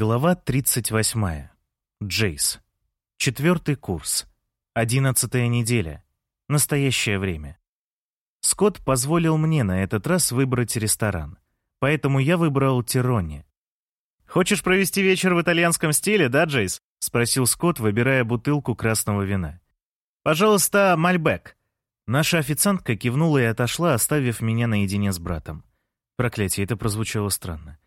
Глава 38. Джейс. Четвертый курс. Одиннадцатая неделя. Настоящее время. Скотт позволил мне на этот раз выбрать ресторан. Поэтому я выбрал Тирони. «Хочешь провести вечер в итальянском стиле, да, Джейс?» — спросил Скотт, выбирая бутылку красного вина. «Пожалуйста, мальбек». Наша официантка кивнула и отошла, оставив меня наедине с братом. Проклятие, это прозвучало странно.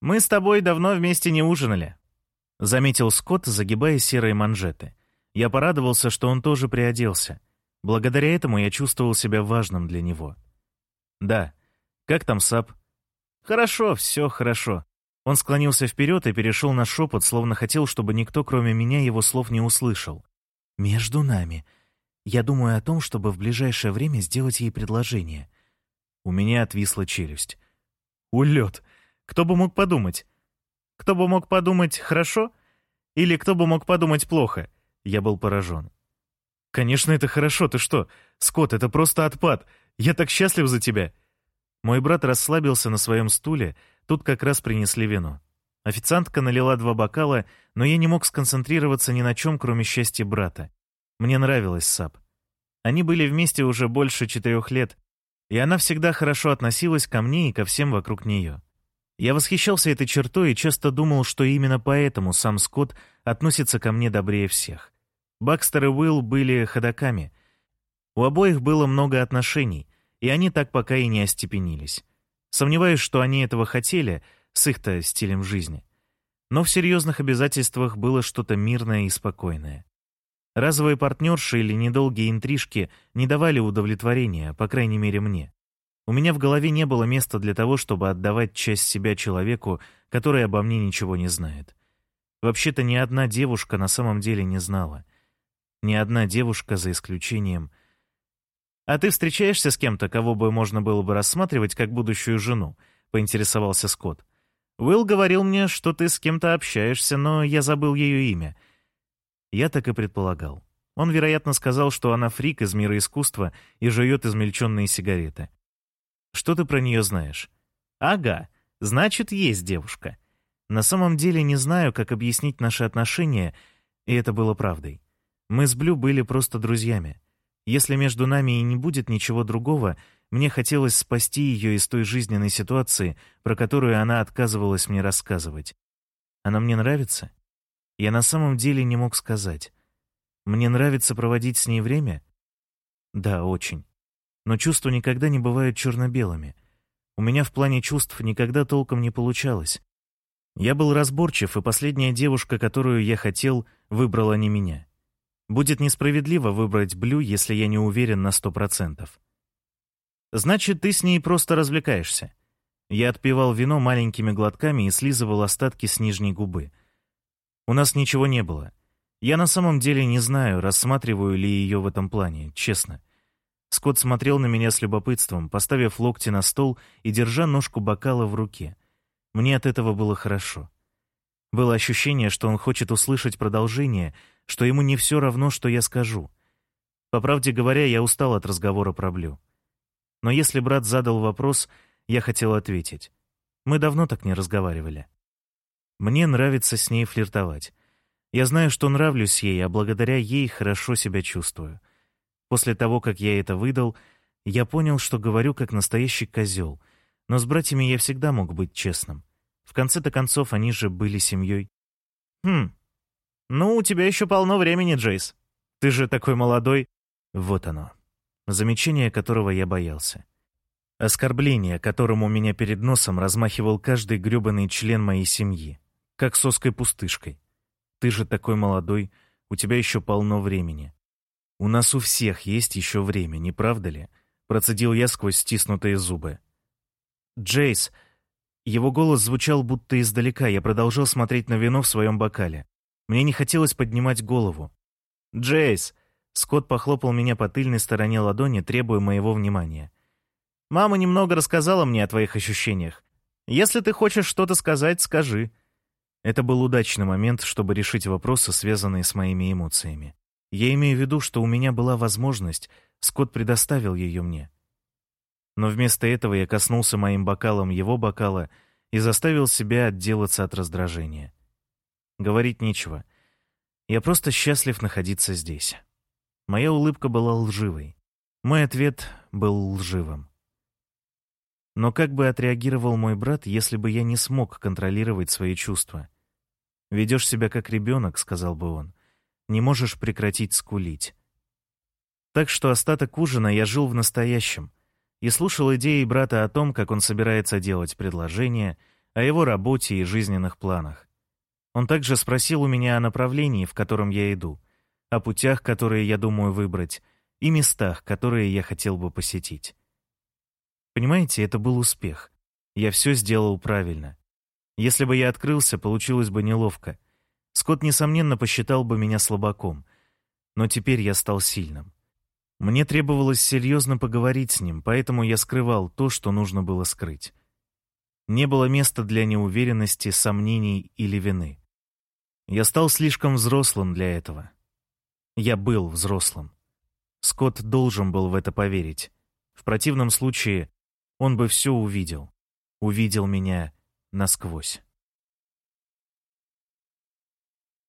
«Мы с тобой давно вместе не ужинали», — заметил Скотт, загибая серые манжеты. Я порадовался, что он тоже приоделся. Благодаря этому я чувствовал себя важным для него. «Да. Как там Сап?» «Хорошо, все хорошо». Он склонился вперед и перешел на шепот, словно хотел, чтобы никто, кроме меня, его слов не услышал. «Между нами. Я думаю о том, чтобы в ближайшее время сделать ей предложение». У меня отвисла челюсть. «Улет!» Кто бы мог подумать? Кто бы мог подумать «хорошо» или кто бы мог подумать «плохо»? Я был поражен. «Конечно, это хорошо, ты что? Скотт, это просто отпад. Я так счастлив за тебя!» Мой брат расслабился на своем стуле, тут как раз принесли вино. Официантка налила два бокала, но я не мог сконцентрироваться ни на чем, кроме счастья брата. Мне нравилась Сап. Они были вместе уже больше четырех лет, и она всегда хорошо относилась ко мне и ко всем вокруг нее. Я восхищался этой чертой и часто думал, что именно поэтому сам Скотт относится ко мне добрее всех. Бакстер и Уилл были ходаками. У обоих было много отношений, и они так пока и не остепенились. Сомневаюсь, что они этого хотели с их-то стилем жизни. Но в серьезных обязательствах было что-то мирное и спокойное. Разовые партнерши или недолгие интрижки не давали удовлетворения, по крайней мере мне. У меня в голове не было места для того, чтобы отдавать часть себя человеку, который обо мне ничего не знает. Вообще-то ни одна девушка на самом деле не знала. Ни одна девушка за исключением... «А ты встречаешься с кем-то, кого бы можно было бы рассматривать как будущую жену?» — поинтересовался Скотт. «Уилл говорил мне, что ты с кем-то общаешься, но я забыл ее имя». Я так и предполагал. Он, вероятно, сказал, что она фрик из мира искусства и жует измельченные сигареты. Что ты про нее знаешь? Ага, значит, есть девушка. На самом деле не знаю, как объяснить наши отношения, и это было правдой. Мы с Блю были просто друзьями. Если между нами и не будет ничего другого, мне хотелось спасти ее из той жизненной ситуации, про которую она отказывалась мне рассказывать. Она мне нравится? Я на самом деле не мог сказать. Мне нравится проводить с ней время? Да, очень но чувства никогда не бывают черно-белыми. У меня в плане чувств никогда толком не получалось. Я был разборчив, и последняя девушка, которую я хотел, выбрала не меня. Будет несправедливо выбрать Блю, если я не уверен на сто процентов. Значит, ты с ней просто развлекаешься. Я отпивал вино маленькими глотками и слизывал остатки с нижней губы. У нас ничего не было. Я на самом деле не знаю, рассматриваю ли ее в этом плане, честно. Скотт смотрел на меня с любопытством, поставив локти на стол и держа ножку бокала в руке. Мне от этого было хорошо. Было ощущение, что он хочет услышать продолжение, что ему не все равно, что я скажу. По правде говоря, я устал от разговора про Блю. Но если брат задал вопрос, я хотел ответить. Мы давно так не разговаривали. Мне нравится с ней флиртовать. Я знаю, что нравлюсь ей, а благодаря ей хорошо себя чувствую. После того, как я это выдал, я понял, что говорю как настоящий козел, но с братьями я всегда мог быть честным. В конце-то концов, они же были семьей. «Хм, ну, у тебя еще полно времени, Джейс. Ты же такой молодой». Вот оно. Замечание, которого я боялся. Оскорбление, которому меня перед носом размахивал каждый грёбаный член моей семьи. Как соской пустышкой. Ты же такой молодой, у тебя еще полно времени. «У нас у всех есть еще время, не правда ли?» Процедил я сквозь стиснутые зубы. «Джейс!» Его голос звучал будто издалека, я продолжал смотреть на вино в своем бокале. Мне не хотелось поднимать голову. «Джейс!» Скотт похлопал меня по тыльной стороне ладони, требуя моего внимания. «Мама немного рассказала мне о твоих ощущениях. Если ты хочешь что-то сказать, скажи». Это был удачный момент, чтобы решить вопросы, связанные с моими эмоциями. Я имею в виду, что у меня была возможность, Скотт предоставил ее мне. Но вместо этого я коснулся моим бокалом его бокала и заставил себя отделаться от раздражения. Говорить нечего. Я просто счастлив находиться здесь. Моя улыбка была лживой. Мой ответ был лживым. Но как бы отреагировал мой брат, если бы я не смог контролировать свои чувства? «Ведешь себя как ребенок», — сказал бы он. «Не можешь прекратить скулить». Так что остаток ужина я жил в настоящем и слушал идеи брата о том, как он собирается делать предложения, о его работе и жизненных планах. Он также спросил у меня о направлении, в котором я иду, о путях, которые я думаю выбрать, и местах, которые я хотел бы посетить. Понимаете, это был успех. Я все сделал правильно. Если бы я открылся, получилось бы неловко. Скотт, несомненно, посчитал бы меня слабаком. Но теперь я стал сильным. Мне требовалось серьезно поговорить с ним, поэтому я скрывал то, что нужно было скрыть. Не было места для неуверенности, сомнений или вины. Я стал слишком взрослым для этого. Я был взрослым. Скотт должен был в это поверить. В противном случае он бы все увидел. Увидел меня насквозь.